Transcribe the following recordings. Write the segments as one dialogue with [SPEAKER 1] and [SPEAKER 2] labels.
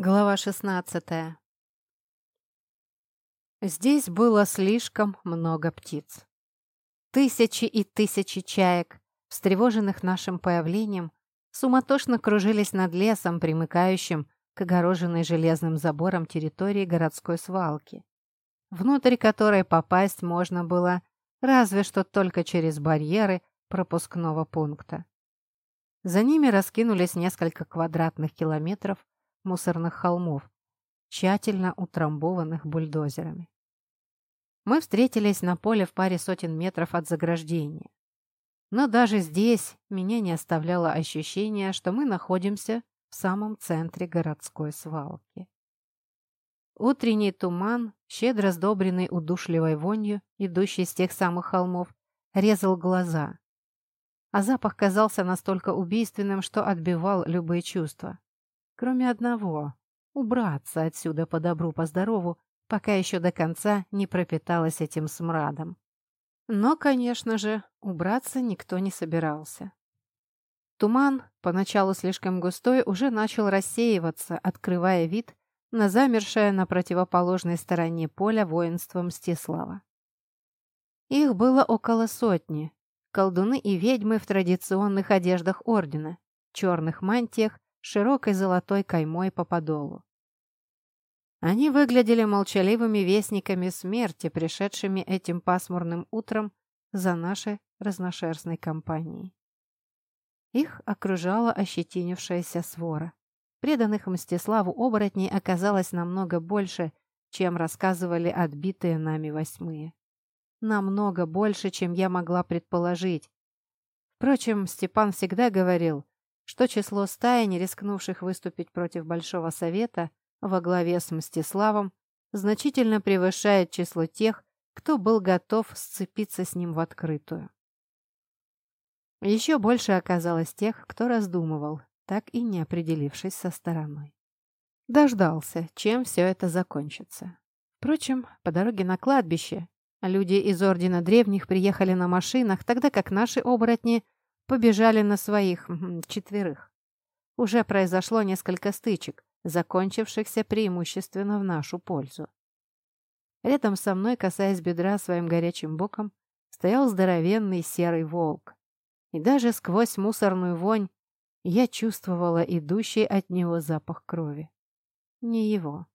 [SPEAKER 1] Глава 16 Здесь было слишком много птиц. Тысячи и тысячи чаек, встревоженных нашим появлением, суматошно кружились над лесом, примыкающим к огороженной железным забором территории городской свалки, внутрь которой попасть можно было разве что только через барьеры пропускного пункта. За ними раскинулись несколько квадратных километров мусорных холмов, тщательно утрамбованных бульдозерами. Мы встретились на поле в паре сотен метров от заграждения. Но даже здесь меня не оставляло ощущение, что мы находимся в самом центре городской свалки. Утренний туман, щедро сдобренный удушливой вонью, идущей с тех самых холмов, резал глаза. А запах казался настолько убийственным, что отбивал любые чувства. Кроме одного — убраться отсюда по добру, по здорову, пока еще до конца не пропиталась этим смрадом. Но, конечно же, убраться никто не собирался. Туман, поначалу слишком густой, уже начал рассеиваться, открывая вид на замершее на противоположной стороне поля воинство Мстислава. Их было около сотни, колдуны и ведьмы в традиционных одеждах ордена, черных мантиях широкой золотой каймой по подолу. Они выглядели молчаливыми вестниками смерти, пришедшими этим пасмурным утром за нашей разношерстной компанией. Их окружала ощетинившаяся свора. Преданных Мстиславу оборотней оказалось намного больше, чем рассказывали отбитые нами восьмые. Намного больше, чем я могла предположить. Впрочем, Степан всегда говорил, что число стаи, не рискнувших выступить против Большого Совета во главе с Мстиславом, значительно превышает число тех, кто был готов сцепиться с ним в открытую. Еще больше оказалось тех, кто раздумывал, так и не определившись со стороной. Дождался, чем все это закончится. Впрочем, по дороге на кладбище люди из Ордена Древних приехали на машинах, тогда как наши оборотни – побежали на своих четверых. Уже произошло несколько стычек, закончившихся преимущественно в нашу пользу. Рядом со мной, касаясь бедра своим горячим боком, стоял здоровенный серый волк. И даже сквозь мусорную вонь я чувствовала идущий от него запах крови. Не его.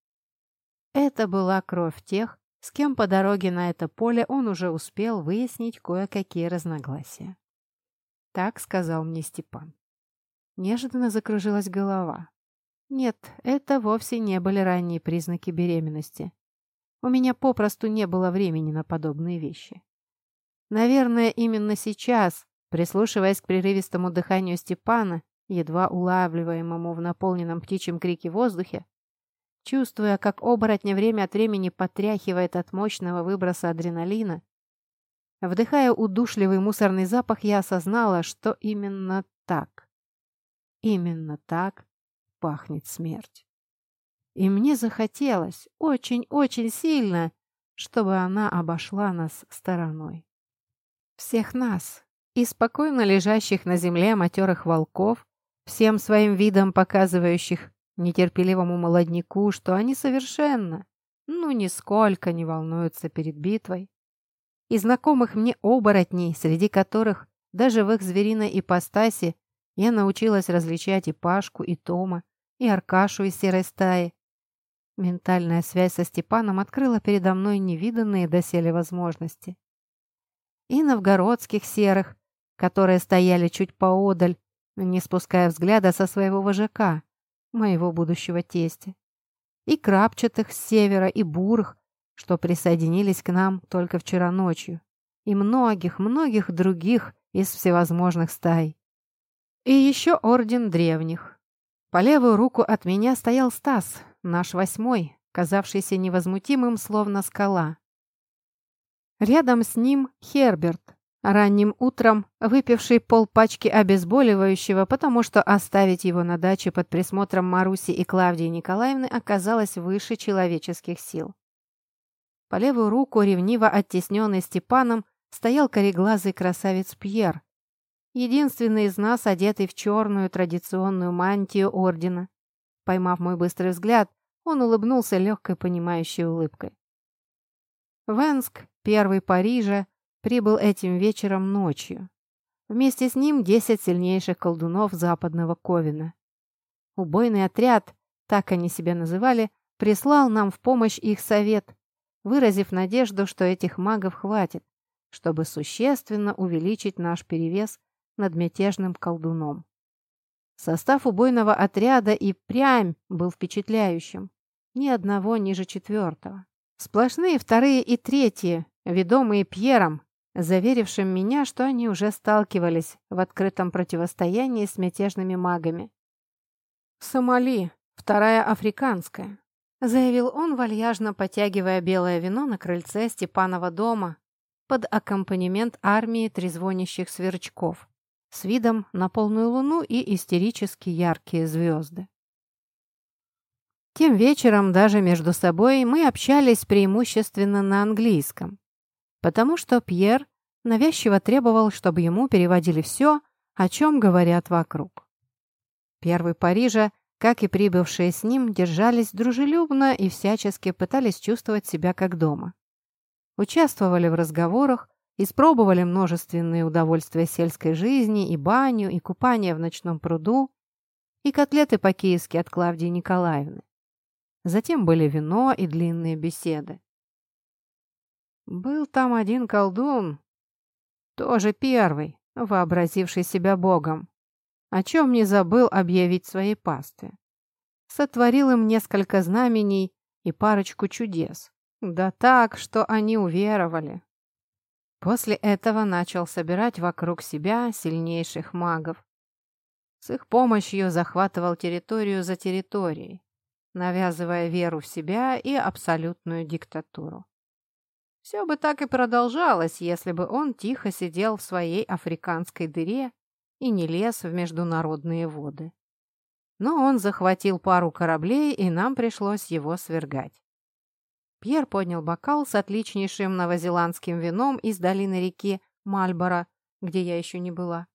[SPEAKER 1] Это была кровь тех, с кем по дороге на это поле он уже успел выяснить кое-какие разногласия. Так сказал мне Степан. Неожиданно закружилась голова. Нет, это вовсе не были ранние признаки беременности. У меня попросту не было времени на подобные вещи. Наверное, именно сейчас, прислушиваясь к прерывистому дыханию Степана, едва улавливаемому в наполненном птичьем крике воздухе, чувствуя, как оборотня время от времени потряхивает от мощного выброса адреналина, Вдыхая удушливый мусорный запах, я осознала, что именно так, именно так пахнет смерть. И мне захотелось очень-очень сильно, чтобы она обошла нас стороной. Всех нас, и спокойно лежащих на земле матерых волков, всем своим видом показывающих нетерпеливому молодняку, что они совершенно, ну, нисколько не волнуются перед битвой, и знакомых мне оборотней, среди которых даже в их звериной ипостаси я научилась различать и Пашку, и Тома, и Аркашу из серой стаи. Ментальная связь со Степаном открыла передо мной невиданные доселе возможности. И новгородских серых, которые стояли чуть поодаль, не спуская взгляда со своего вожака, моего будущего тестя. И крапчатых с севера, и бурых, что присоединились к нам только вчера ночью, и многих-многих других из всевозможных стай. И еще Орден Древних. По левую руку от меня стоял Стас, наш восьмой, казавшийся невозмутимым, словно скала. Рядом с ним Херберт, ранним утром выпивший полпачки обезболивающего, потому что оставить его на даче под присмотром Маруси и Клавдии Николаевны оказалось выше человеческих сил. По левую руку, ревниво оттесненный Степаном, стоял кореглазый красавец Пьер, единственный из нас, одетый в черную традиционную мантию ордена, Поймав мой быстрый взгляд, он улыбнулся легкой понимающей улыбкой. Венск, первый Парижа, прибыл этим вечером ночью. Вместе с ним десять сильнейших колдунов западного Ковина. Убойный отряд, так они себя называли, прислал нам в помощь их совет, выразив надежду, что этих магов хватит, чтобы существенно увеличить наш перевес над мятежным колдуном. Состав убойного отряда и прямь был впечатляющим. Ни одного ниже четвертого. Сплошные вторые и третьи, ведомые Пьером, заверившим меня, что они уже сталкивались в открытом противостоянии с мятежными магами. «Сомали, вторая африканская», — заявил он, вальяжно потягивая белое вино на крыльце Степанова дома под аккомпанемент армии трезвонящих сверчков с видом на полную луну и истерически яркие звезды. Тем вечером даже между собой мы общались преимущественно на английском, потому что Пьер навязчиво требовал, чтобы ему переводили все, о чем говорят вокруг. Первый Парижа, как и прибывшие с ним, держались дружелюбно и всячески пытались чувствовать себя как дома. Участвовали в разговорах, Испробовали множественные удовольствия сельской жизни, и баню, и купание в ночном пруду, и котлеты по-киевски от Клавдии Николаевны. Затем были вино и длинные беседы. Был там один колдун, тоже первый, вообразивший себя богом, о чем не забыл объявить своей пастве. Сотворил им несколько знамений и парочку чудес. Да так, что они уверовали, После этого начал собирать вокруг себя сильнейших магов. С их помощью захватывал территорию за территорией, навязывая веру в себя и абсолютную диктатуру. Все бы так и продолжалось, если бы он тихо сидел в своей африканской дыре и не лез в международные воды. Но он захватил пару кораблей, и нам пришлось его свергать. Пьер поднял бокал с отличнейшим новозеландским вином из долины реки Мальборо, где я еще не была.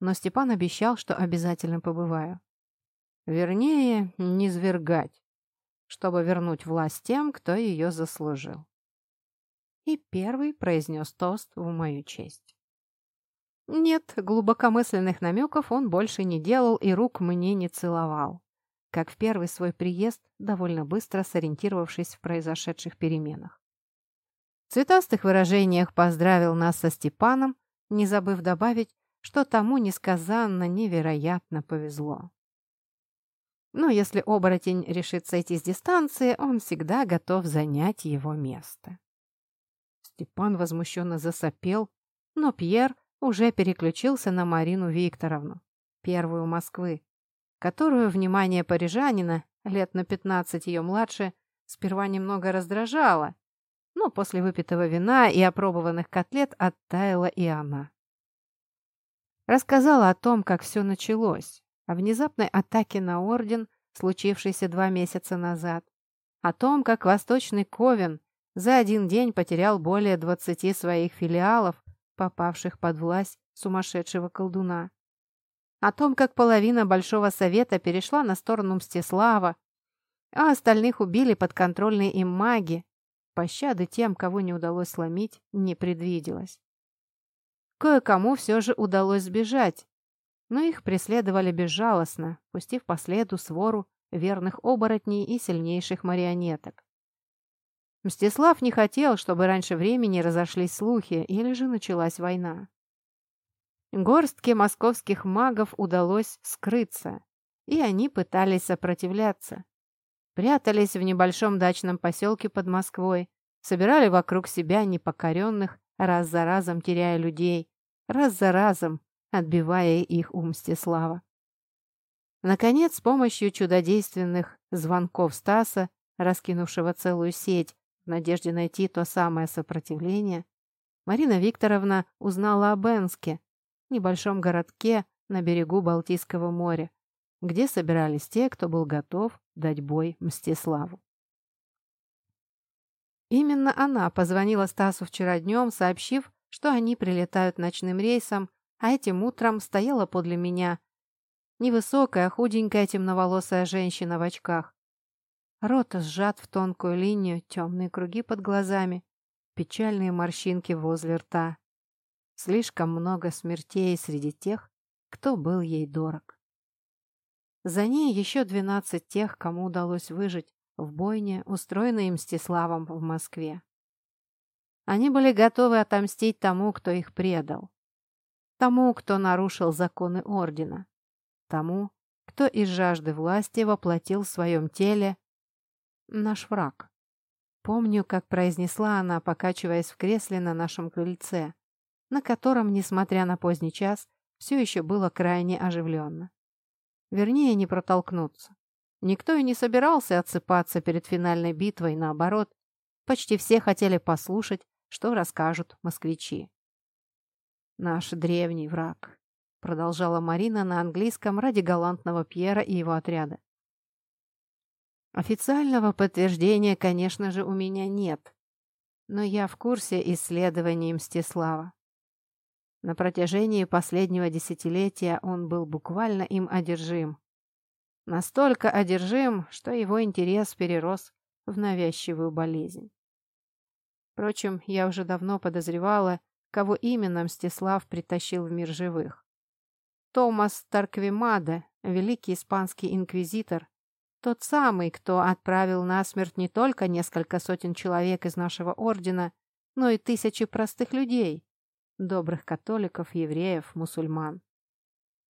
[SPEAKER 1] Но Степан обещал, что обязательно побываю. Вернее, не свергать, чтобы вернуть власть тем, кто ее заслужил. И первый произнес тост в мою честь. Нет, глубокомысленных намеков он больше не делал и рук мне не целовал как в первый свой приезд, довольно быстро сориентировавшись в произошедших переменах. В цветастых выражениях поздравил нас со Степаном, не забыв добавить, что тому несказанно невероятно повезло. Но если оборотень решит сойти с дистанции, он всегда готов занять его место. Степан возмущенно засопел, но Пьер уже переключился на Марину Викторовну, первую Москвы, которую внимание парижанина, лет на 15 ее младше, сперва немного раздражало, но после выпитого вина и опробованных котлет оттаяла и она. Рассказала о том, как все началось, о внезапной атаке на орден, случившейся два месяца назад, о том, как Восточный Ковен за один день потерял более 20 своих филиалов, попавших под власть сумасшедшего колдуна о том, как половина Большого Совета перешла на сторону Мстислава, а остальных убили подконтрольные им маги. Пощады тем, кого не удалось сломить, не предвиделось. Кое-кому все же удалось сбежать, но их преследовали безжалостно, пустив по следу свору верных оборотней и сильнейших марионеток. Мстислав не хотел, чтобы раньше времени разошлись слухи или же началась война. Горстке московских магов удалось скрыться, и они пытались сопротивляться. Прятались в небольшом дачном поселке под Москвой, собирали вокруг себя непокоренных, раз за разом теряя людей, раз за разом отбивая их у Мстислава. Наконец, с помощью чудодейственных звонков Стаса, раскинувшего целую сеть в надежде найти то самое сопротивление, Марина Викторовна узнала об Энске, небольшом городке на берегу Балтийского моря, где собирались те, кто был готов дать бой Мстиславу. Именно она позвонила Стасу вчера днем, сообщив, что они прилетают ночным рейсом, а этим утром стояла подле меня Невысокая, худенькая, темноволосая женщина в очках. Рот сжат в тонкую линию, темные круги под глазами, печальные морщинки возле рта. Слишком много смертей среди тех, кто был ей дорог. За ней еще двенадцать тех, кому удалось выжить в бойне, устроенной Мстиславом в Москве. Они были готовы отомстить тому, кто их предал, тому, кто нарушил законы Ордена, тому, кто из жажды власти воплотил в своем теле наш враг. Помню, как произнесла она, покачиваясь в кресле на нашем крыльце, на котором, несмотря на поздний час, все еще было крайне оживленно. Вернее, не протолкнуться. Никто и не собирался отсыпаться перед финальной битвой, наоборот, почти все хотели послушать, что расскажут москвичи. «Наш древний враг», — продолжала Марина на английском ради галантного Пьера и его отряда. Официального подтверждения, конечно же, у меня нет, но я в курсе исследований Мстислава. На протяжении последнего десятилетия он был буквально им одержим. Настолько одержим, что его интерес перерос в навязчивую болезнь. Впрочем, я уже давно подозревала, кого именно Мстислав притащил в мир живых. Томас Тарквимада, великий испанский инквизитор, тот самый, кто отправил на смерть не только несколько сотен человек из нашего ордена, но и тысячи простых людей, добрых католиков, евреев, мусульман.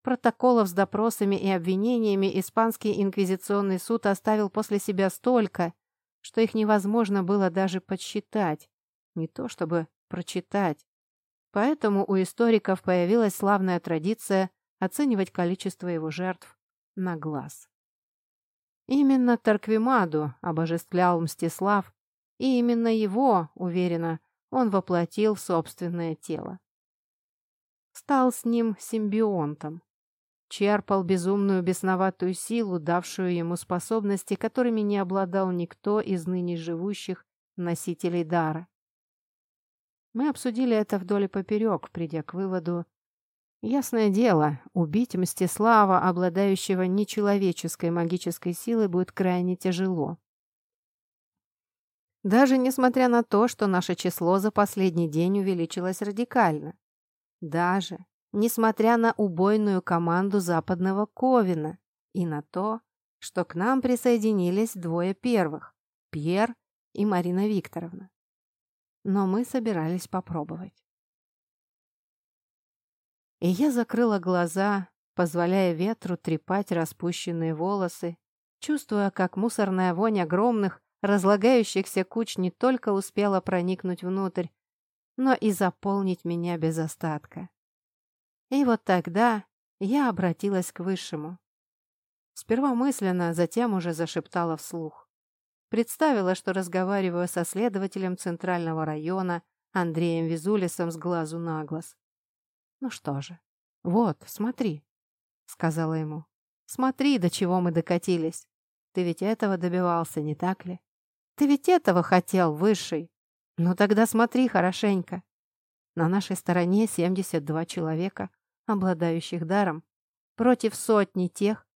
[SPEAKER 1] Протоколов с допросами и обвинениями испанский инквизиционный суд оставил после себя столько, что их невозможно было даже подсчитать, не то чтобы прочитать. Поэтому у историков появилась славная традиция оценивать количество его жертв на глаз. Именно Тарквимаду обожествлял Мстислав, и именно его, уверена, он воплотил в собственное тело. Стал с ним симбионтом. Черпал безумную бесноватую силу, давшую ему способности, которыми не обладал никто из ныне живущих носителей дара. Мы обсудили это вдоль и поперек, придя к выводу, Ясное дело, убить Мстислава, обладающего нечеловеческой магической силой, будет крайне тяжело. Даже несмотря на то, что наше число за последний день увеличилось радикально. Даже несмотря на убойную команду западного Ковина и на то, что к нам присоединились двое первых – Пьер и Марина Викторовна. Но мы собирались попробовать. И я закрыла глаза, позволяя ветру трепать распущенные волосы, чувствуя, как мусорная вонь огромных, разлагающихся куч не только успела проникнуть внутрь, но и заполнить меня без остатка. И вот тогда я обратилась к Высшему. Сперва мысленно, затем уже зашептала вслух. Представила, что разговариваю со следователем Центрального района Андреем Визулисом с глазу на глаз. Ну что же, вот, смотри, сказала ему. Смотри, до чего мы докатились. Ты ведь этого добивался, не так ли? Ты ведь этого хотел, высший. Ну тогда смотри хорошенько. На нашей стороне 72 человека, обладающих даром, против сотни тех,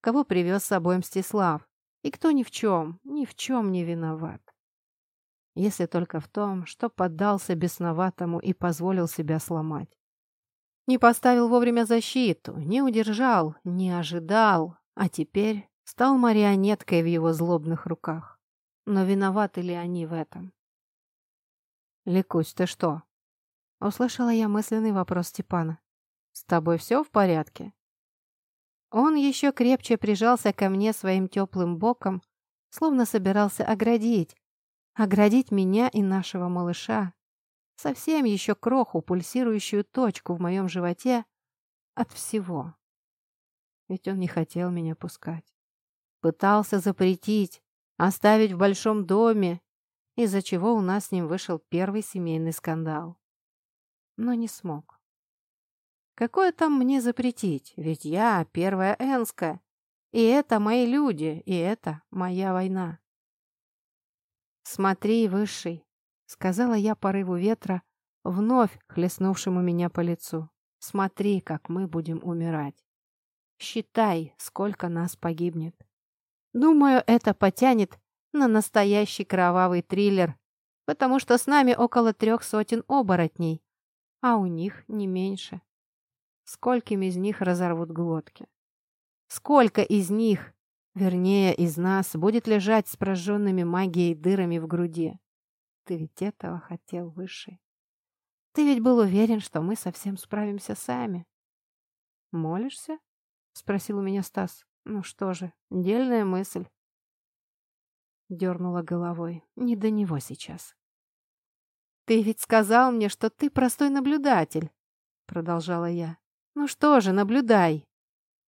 [SPEAKER 1] кого привез с собой Мстислав, и кто ни в чем, ни в чем не виноват. Если только в том, что поддался бесноватому и позволил себя сломать. Не поставил вовремя защиту, не удержал, не ожидал, а теперь стал марионеткой в его злобных руках. Но виноваты ли они в этом? «Ликусь, ты что?» Услышала я мысленный вопрос Степана. «С тобой все в порядке?» Он еще крепче прижался ко мне своим теплым боком, словно собирался оградить, оградить меня и нашего малыша, совсем еще кроху, пульсирующую точку в моем животе от всего. Ведь он не хотел меня пускать. Пытался запретить, оставить в большом доме, из-за чего у нас с ним вышел первый семейный скандал. Но не смог. Какое там мне запретить? Ведь я первая Энска, и это мои люди, и это моя война. Смотри, Высший, сказала я порыву ветра, вновь хлестнувшему меня по лицу. Смотри, как мы будем умирать. Считай, сколько нас погибнет. Думаю, это потянет на настоящий кровавый триллер, потому что с нами около трех сотен оборотней, а у них не меньше. Скольким из них разорвут глотки? Сколько из них, вернее, из нас, будет лежать с прожженными магией дырами в груди? Ты ведь этого хотел, Высший. Ты ведь был уверен, что мы совсем справимся сами. «Молишься?» — спросил у меня Стас. «Ну что же, дельная мысль». Дернула головой. Не до него сейчас. «Ты ведь сказал мне, что ты простой наблюдатель», — продолжала я. «Ну что же, наблюдай.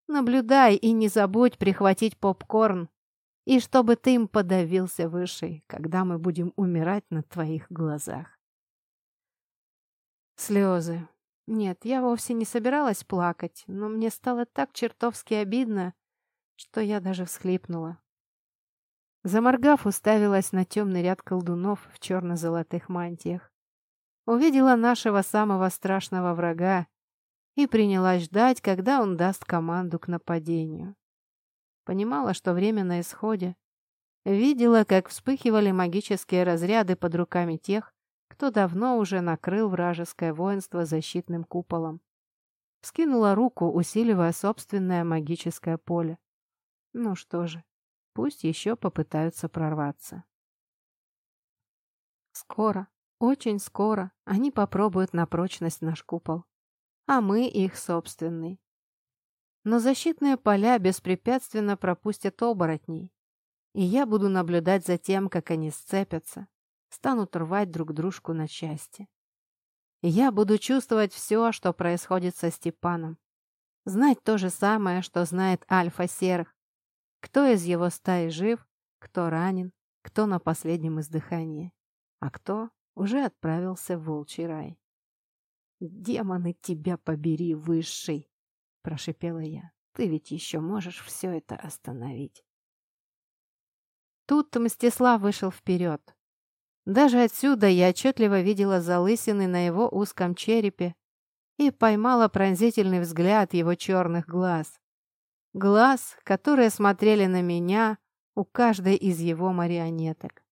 [SPEAKER 1] Наблюдай и не забудь прихватить попкорн. И чтобы ты им подавился выше, когда мы будем умирать на твоих глазах». Слезы. Нет, я вовсе не собиралась плакать, но мне стало так чертовски обидно, что я даже всхлипнула. Заморгав, уставилась на темный ряд колдунов в черно-золотых мантиях. Увидела нашего самого страшного врага и принялась ждать, когда он даст команду к нападению. Понимала, что время на исходе. Видела, как вспыхивали магические разряды под руками тех, кто давно уже накрыл вражеское воинство защитным куполом. Скинула руку, усиливая собственное магическое поле. Ну что же, пусть еще попытаются прорваться. Скоро, очень скоро они попробуют на прочность наш купол, а мы их собственный. Но защитные поля беспрепятственно пропустят оборотней, и я буду наблюдать за тем, как они сцепятся, станут рвать друг дружку на части. Я буду чувствовать все, что происходит со Степаном. Знать то же самое, что знает Альфа Серых. Кто из его стаи жив, кто ранен, кто на последнем издыхании, а кто уже отправился в волчий рай. «Демоны тебя побери, высший!» – прошипела я. «Ты ведь еще можешь все это остановить». Тут Мстислав вышел вперед, даже отсюда я отчетливо видела залысины на его узком черепе и поймала пронзительный взгляд его черных глаз. Глаз, которые смотрели на меня у каждой из его марионеток.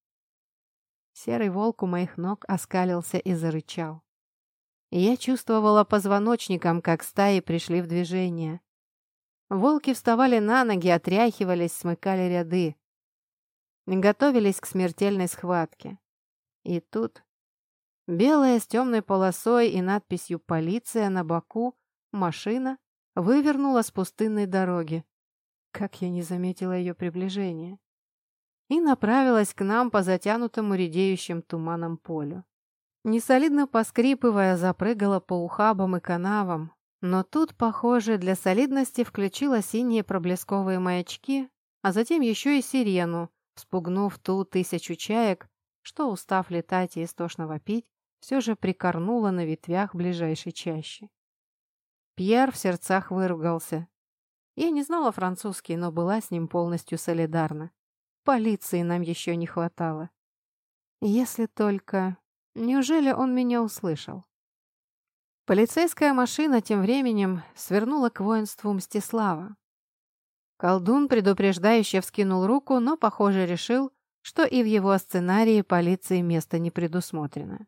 [SPEAKER 1] Серый волк у моих ног оскалился и зарычал. Я чувствовала позвоночником, как стаи пришли в движение. Волки вставали на ноги, отряхивались, смыкали ряды. Готовились к смертельной схватке. И тут белая с темной полосой и надписью «Полиция» на боку машина вывернула с пустынной дороги. Как я не заметила ее приближения. И направилась к нам по затянутому редеющим туманом полю. Несолидно поскрипывая, запрыгала по ухабам и канавам, но тут, похоже, для солидности включила синие проблесковые маячки, а затем еще и сирену, спугнув ту тысячу чаек, что, устав летать и истошно вопить, все же прикорнула на ветвях ближайшей чащи. Пьер в сердцах выругался. Я не знала французский, но была с ним полностью солидарна. Полиции нам еще не хватало. Если только... Неужели он меня услышал? Полицейская машина тем временем свернула к воинству Мстислава. Колдун предупреждающе вскинул руку, но, похоже, решил, что и в его сценарии полиции место не предусмотрено.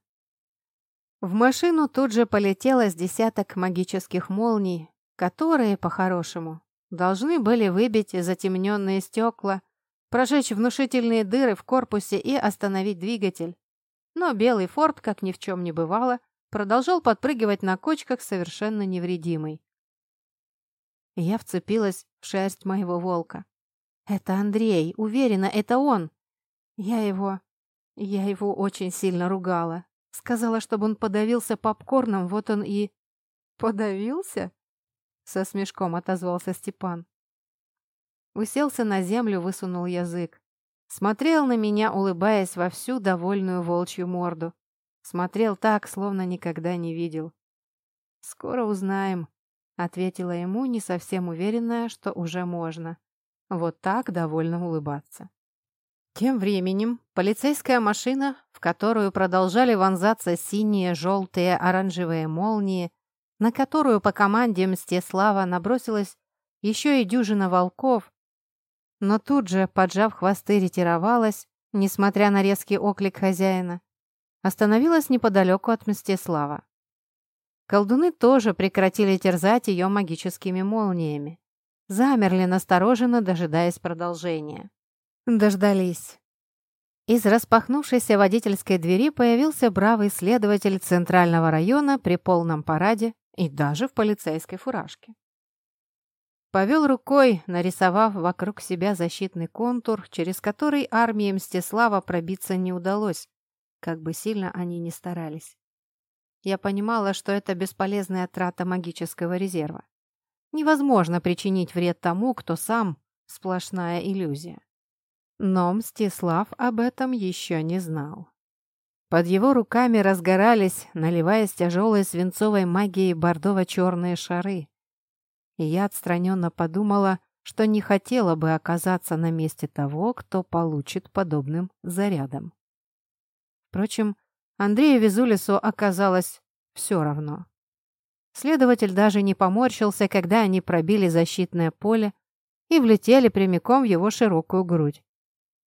[SPEAKER 1] В машину тут же полетело с десяток магических молний, которые, по-хорошему, должны были выбить затемненные стекла, прожечь внушительные дыры в корпусе и остановить двигатель. Но белый форт, как ни в чем не бывало, продолжал подпрыгивать на кочках совершенно невредимый. Я вцепилась в шерсть моего волка. «Это Андрей, уверена, это он!» Я его... Я его очень сильно ругала. Сказала, чтобы он подавился попкорном, вот он и... Подавился? Со смешком отозвался Степан. Уселся на землю, высунул язык. Смотрел на меня, улыбаясь во всю довольную волчью морду. Смотрел так, словно никогда не видел. «Скоро узнаем», — ответила ему, не совсем уверенная, что уже можно. Вот так довольно улыбаться. Тем временем полицейская машина, в которую продолжали вонзаться синие, желтые, оранжевые молнии, на которую по команде Мстислава набросилось еще и дюжина волков, но тут же, поджав хвосты, ретировалась, несмотря на резкий оклик хозяина, остановилась неподалеку от Мстислава. Колдуны тоже прекратили терзать ее магическими молниями. Замерли настороженно, дожидаясь продолжения. Дождались. Из распахнувшейся водительской двери появился бравый следователь Центрального района при полном параде и даже в полицейской фуражке. Повел рукой, нарисовав вокруг себя защитный контур, через который армии Мстислава пробиться не удалось, как бы сильно они ни старались. Я понимала, что это бесполезная трата магического резерва. Невозможно причинить вред тому, кто сам сплошная иллюзия. Но Мстислав об этом еще не знал. Под его руками разгорались, наливаясь тяжелой свинцовой магией бордово-черные шары, и я отстраненно подумала, что не хотела бы оказаться на месте того, кто получит подобным зарядом. Впрочем, Андрею Визулису оказалось все равно. Следователь даже не поморщился, когда они пробили защитное поле и влетели прямиком в его широкую грудь.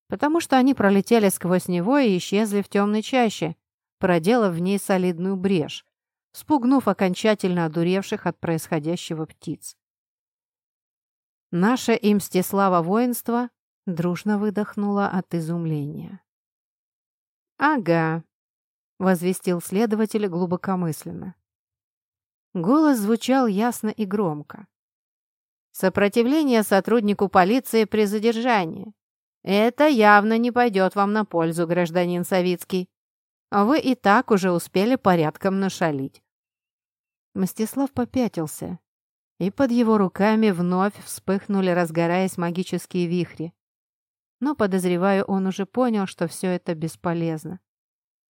[SPEAKER 1] Потому что они пролетели сквозь него и исчезли в темной чаще, проделав в ней солидную брешь, спугнув окончательно одуревших от происходящего птиц. Наше им Мстислава воинство дружно выдохнуло от изумления. «Ага», — возвестил следователь глубокомысленно. Голос звучал ясно и громко. «Сопротивление сотруднику полиции при задержании. Это явно не пойдет вам на пользу, гражданин Савицкий. Вы и так уже успели порядком нашалить». Мстислав попятился, и под его руками вновь вспыхнули, разгораясь магические вихри. Но, подозреваю, он уже понял, что все это бесполезно.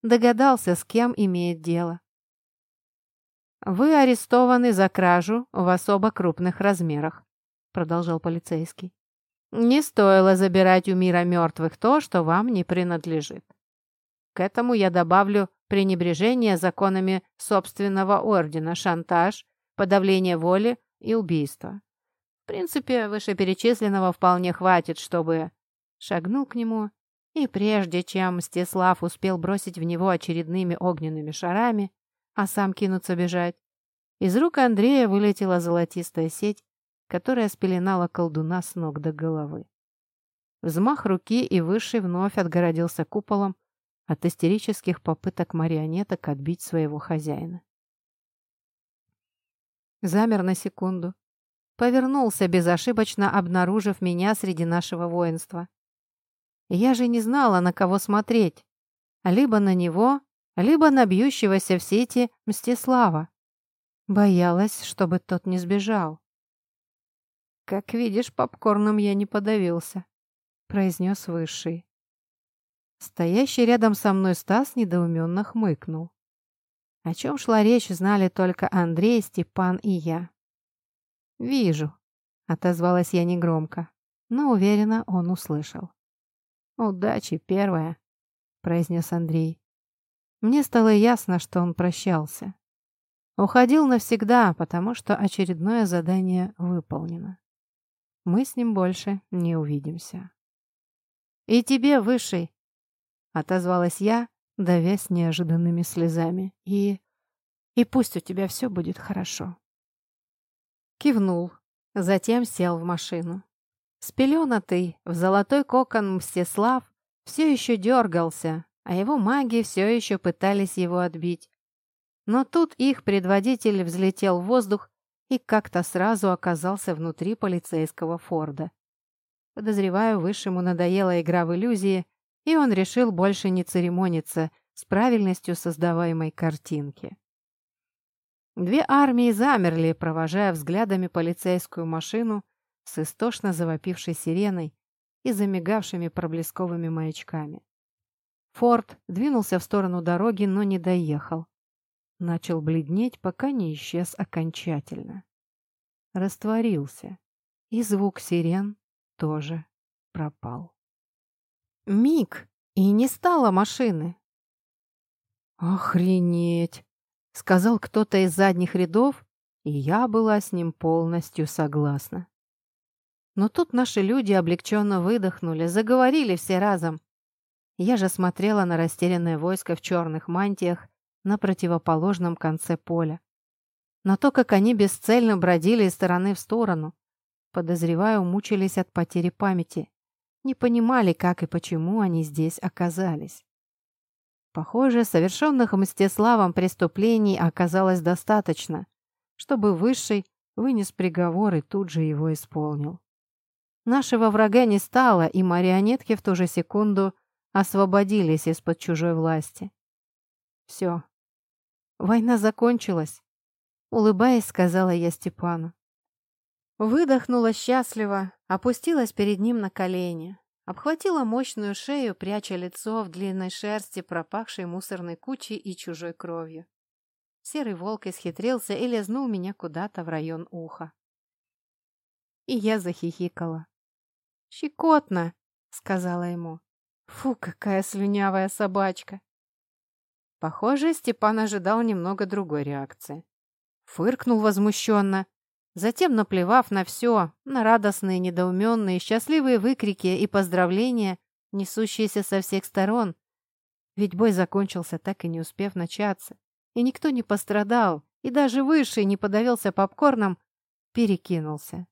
[SPEAKER 1] Догадался, с кем имеет дело. «Вы арестованы за кражу в особо крупных размерах», — продолжал полицейский. «Не стоило забирать у мира мертвых то, что вам не принадлежит. К этому я добавлю пренебрежение законами собственного ордена, шантаж, подавление воли и убийство. В принципе, вышеперечисленного вполне хватит, чтобы... Шагнул к нему, и прежде чем Мстислав успел бросить в него очередными огненными шарами, а сам кинуться бежать, из рук Андрея вылетела золотистая сеть, которая спеленала колдуна с ног до головы. Взмах руки и Высший вновь отгородился куполом от истерических попыток марионеток отбить своего хозяина замер на секунду, повернулся, безошибочно обнаружив меня среди нашего воинства. Я же не знала, на кого смотреть. Либо на него, либо на бьющегося в сети Мстислава. Боялась, чтобы тот не сбежал. «Как видишь, попкорном я не подавился», — произнес Высший. Стоящий рядом со мной Стас недоуменно хмыкнул. О чем шла речь, знали только Андрей, Степан и я. «Вижу», — отозвалась я негромко, но уверенно он услышал. «Удачи, первая», — произнес Андрей. Мне стало ясно, что он прощался. Уходил навсегда, потому что очередное задание выполнено. Мы с ним больше не увидимся. «И тебе, Высший!» — отозвалась я, давясь неожиданными слезами. «И... и пусть у тебя все будет хорошо». Кивнул, затем сел в машину. Спеленатый, в золотой кокон Мстислав все еще дергался, а его маги все еще пытались его отбить. Но тут их предводитель взлетел в воздух и как-то сразу оказался внутри полицейского Форда. Подозреваю, Высшему надоела игра в иллюзии, и он решил больше не церемониться с правильностью создаваемой картинки. Две армии замерли, провожая взглядами полицейскую машину с истошно завопившей сиреной и замигавшими проблесковыми маячками. Форд двинулся в сторону дороги, но не доехал. Начал бледнеть, пока не исчез окончательно. Растворился, и звук сирен тоже пропал. Миг, и не стало машины. «Охренеть!» — сказал кто-то из задних рядов, и я была с ним полностью согласна. Но тут наши люди облегченно выдохнули, заговорили все разом. Я же смотрела на растерянное войско в черных мантиях на противоположном конце поля. На то, как они бесцельно бродили из стороны в сторону. Подозреваю, мучились от потери памяти. Не понимали, как и почему они здесь оказались. Похоже, совершенных Мстиславом преступлений оказалось достаточно, чтобы Высший вынес приговор и тут же его исполнил. Нашего врага не стало, и марионетки в ту же секунду освободились из-под чужой власти. Все. Война закончилась, улыбаясь, сказала я Степану. Выдохнула счастливо, опустилась перед ним на колени, обхватила мощную шею, пряча лицо в длинной шерсти, пропахшей мусорной кучей и чужой кровью. Серый волк исхитрился и лизнул меня куда-то в район уха. И я захихикала. «Щекотно!» — сказала ему. «Фу, какая слюнявая собачка!» Похоже, Степан ожидал немного другой реакции. Фыркнул возмущенно, затем, наплевав на все, на радостные, недоуменные, счастливые выкрики и поздравления, несущиеся со всех сторон, ведь бой закончился, так и не успев начаться, и никто не пострадал, и даже Высший не подавился попкорном, перекинулся.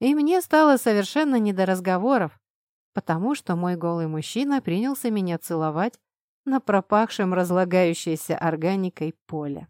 [SPEAKER 1] И мне стало совершенно не до разговоров, потому что мой голый мужчина принялся меня целовать на пропахшем разлагающейся органикой поле.